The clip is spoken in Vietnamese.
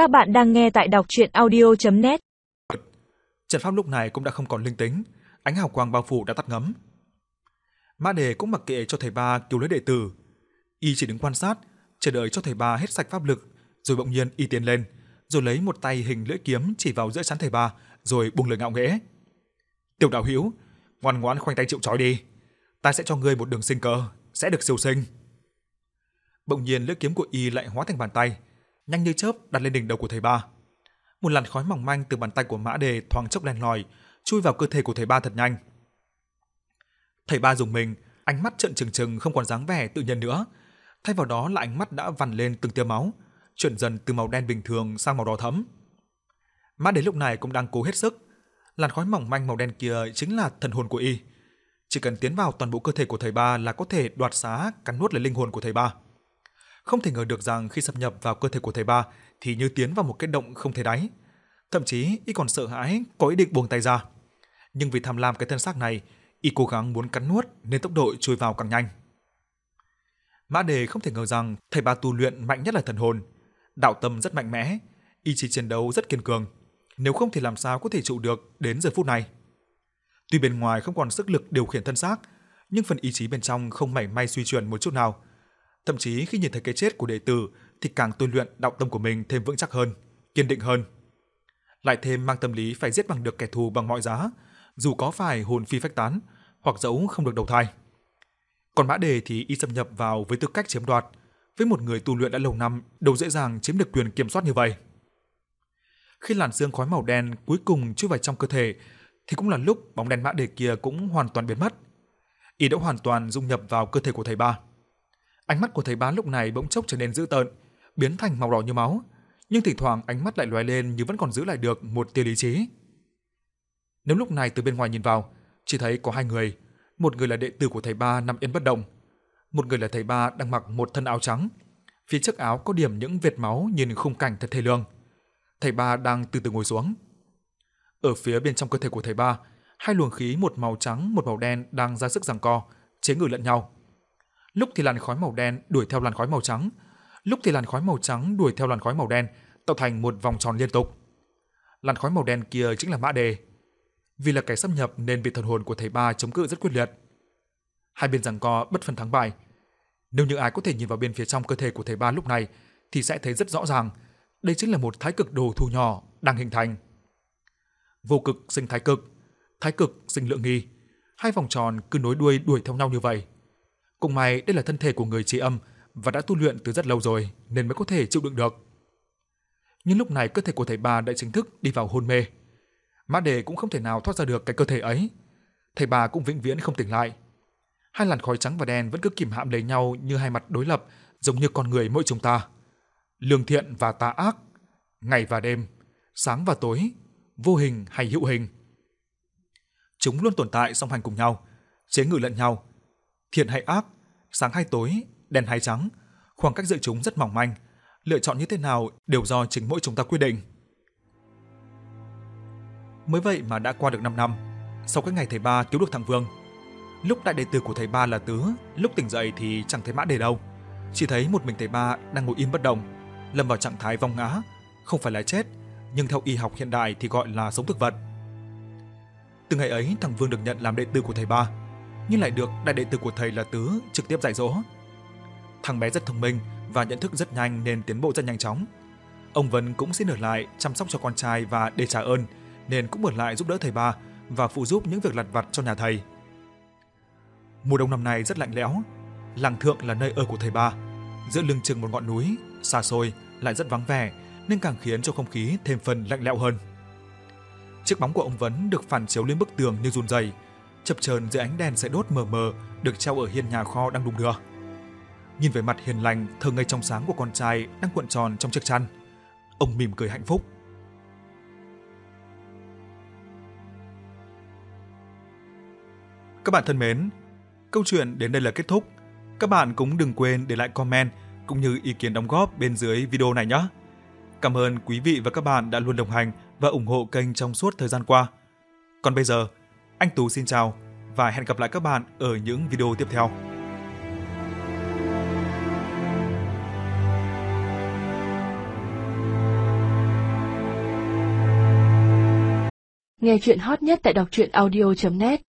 Các bạn đang nghe tại đọc chuyện audio.net Trần Pháp lúc này cũng đã không còn linh tính, ánh hào quang bao phủ đã tắt ngấm. Mã Đề cũng mặc kệ cho thầy ba cứu lấy đệ tử. Y chỉ đứng quan sát, chờ đợi cho thầy ba hết sạch pháp lực, rồi bỗng nhiên y tiến lên, rồi lấy một tay hình lưỡi kiếm chỉ vào giữa chán thầy ba, rồi buông lời ngạo nghễ. Tiểu đạo hữu, ngoan ngoãn khoanh tay chịu trói đi, ta sẽ cho ngươi một đường sinh cơ, sẽ được siêu sinh. Bỗng nhiên lưỡi kiếm của y lại hóa thành bàn tay, nhanh như chớp đặt lên đỉnh đầu của thầy ba. Một làn khói mỏng manh từ bàn tay của Mã Đề thoáng chốc len lỏi, chui vào cơ thể của thầy ba thật nhanh. Thầy ba dùng mình, ánh mắt trợn trừng trừng không còn dáng vẻ tự nhiên nữa, thay vào đó là ánh mắt đã vằn lên từng tia máu, chuyển dần từ màu đen bình thường sang màu đỏ thẫm. Mã Đề lúc này cũng đang cố hết sức, làn khói mỏng manh màu đen kia chính là thần hồn của y. Chỉ cần tiến vào toàn bộ cơ thể của thầy ba là có thể đoạt xá, cắn nuốt lấy linh hồn của thầy ba. Không thể ngờ được rằng khi xâm nhập vào cơ thể của thầy ba thì như tiến vào một cái động không thể đáy. Thậm chí y còn sợ hãi, có ý định buông tay ra. Nhưng vì tham lam cái thân xác này, y cố gắng muốn cắn nuốt nên tốc độ chui vào càng nhanh. Mã Đề không thể ngờ rằng thầy ba tu luyện mạnh nhất là thần hồn, đạo tâm rất mạnh mẽ, ý chí chiến đấu rất kiên cường, nếu không thì làm sao có thể trụ được đến giờ phút này. Tuy bên ngoài không còn sức lực điều khiển thân xác, nhưng phần ý chí bên trong không mảy may suy chuyển một chút nào, Thậm chí khi nhìn thấy cái chết của đệ tử thì càng tu luyện đạo tâm của mình thêm vững chắc hơn, kiên định hơn. Lại thêm mang tâm lý phải giết bằng được kẻ thù bằng mọi giá, dù có phải hồn phi phách tán hoặc dẫu không được đầu thai. Còn Mã Đề thì y xâm nhập vào với tư cách chiếm đoạt, với một người tu luyện đã lâu năm đâu dễ dàng chiếm được quyền kiểm soát như vậy. Khi làn xương khói màu đen cuối cùng chui vào trong cơ thể thì cũng là lúc bóng đen Mã Đề kia cũng hoàn toàn biến mất. Y đã hoàn toàn dung nhập vào cơ thể của thầy ba. Ánh mắt của thầy bán lúc này bỗng chốc trở nên dữ tợn, biến thành màu đỏ như máu, nhưng thỉnh thoảng ánh mắt lại lóe lên như vẫn còn giữ lại được một tia lý trí. Nếu lúc này từ bên ngoài nhìn vào, chỉ thấy có hai người, một người là đệ tử của thầy ba nằm yên bất động, một người là thầy ba đang mặc một thân áo trắng, phía trước áo có điểm những vệt máu nhìn khung cảnh thật thê lương. Thầy ba đang từ từ ngồi xuống. Ở phía bên trong cơ thể của thầy ba, hai luồng khí một màu trắng, một màu đen đang ra sức giằng co, chế ngự lẫn nhau lúc thì làn khói màu đen đuổi theo làn khói màu trắng, lúc thì làn khói màu trắng đuổi theo làn khói màu đen, tạo thành một vòng tròn liên tục. Làn khói màu đen kia chính là Mã Đề. Vì là kẻ xâm nhập nên vị thần hồn của thầy ba chống cự rất quyết liệt. Hai bên giằng co bất phân thắng bại. Nếu như ai có thể nhìn vào bên phía trong cơ thể của thầy ba lúc này thì sẽ thấy rất rõ ràng, đây chính là một thái cực đồ thu nhỏ đang hình thành. Vô cực sinh thái cực, thái cực sinh lượng nghi, hai vòng tròn cứ nối đuôi đuổi theo nhau như vậy. Cùng may đây là thân thể của người trí âm và đã tu luyện từ rất lâu rồi nên mới có thể chịu đựng được. Nhưng lúc này cơ thể của thầy bà đã chính thức đi vào hôn mê. Mã Đề cũng không thể nào thoát ra được cái cơ thể ấy. Thầy bà cũng vĩnh viễn không tỉnh lại. Hai làn khói trắng và đen vẫn cứ kìm hãm lấy nhau như hai mặt đối lập, giống như con người mỗi chúng ta. Lương thiện và tà ác, ngày và đêm, sáng và tối, vô hình hay hữu hình. Chúng luôn tồn tại song hành cùng nhau, chế ngự lẫn nhau, thiện hay ác, sáng hay tối, đen hay trắng, khoảng cách giữa chúng rất mỏng manh, lựa chọn như thế nào đều do chính mỗi chúng ta quyết định. Mới vậy mà đã qua được 5 năm, sau cái ngày thầy ba cứu được thằng Vương. Lúc đại đệ tử của thầy ba là Tứ, lúc tỉnh dậy thì chẳng thấy mã đề đâu. Chỉ thấy một mình thầy ba đang ngồi im bất động, lâm vào trạng thái vong ngã, không phải là chết, nhưng theo y học hiện đại thì gọi là sống thực vật. Từ ngày ấy, thằng Vương được nhận làm đệ tử của thầy ba nhưng lại được đại đệ tử của thầy là Tứ trực tiếp dạy dỗ. Thằng bé rất thông minh và nhận thức rất nhanh nên tiến bộ rất nhanh chóng. Ông Vân cũng xin ở lại chăm sóc cho con trai và để trả ơn nên cũng ở lại giúp đỡ thầy ba và phụ giúp những việc lặt vặt cho nhà thầy. Mùa đông năm nay rất lạnh lẽo, làng thượng là nơi ở của thầy ba, giữa lưng chừng một ngọn núi, xa xôi lại rất vắng vẻ nên càng khiến cho không khí thêm phần lạnh lẽo hơn. Chiếc bóng của ông Vấn được phản chiếu lên bức tường như run rẩy, chập chờn dưới ánh đèn sẽ đốt mờ mờ được treo ở hiên nhà kho đang đung đưa. Nhìn về mặt hiền lành, thơ ngây trong sáng của con trai đang cuộn tròn trong chiếc chăn, ông mỉm cười hạnh phúc. Các bạn thân mến, câu chuyện đến đây là kết thúc. Các bạn cũng đừng quên để lại comment cũng như ý kiến đóng góp bên dưới video này nhé. Cảm ơn quý vị và các bạn đã luôn đồng hành và ủng hộ kênh trong suốt thời gian qua. Còn bây giờ, anh Tú xin chào và hẹn gặp lại các bạn ở những video tiếp theo. Nghe chuyện hot nhất tại đọc truyện audio.net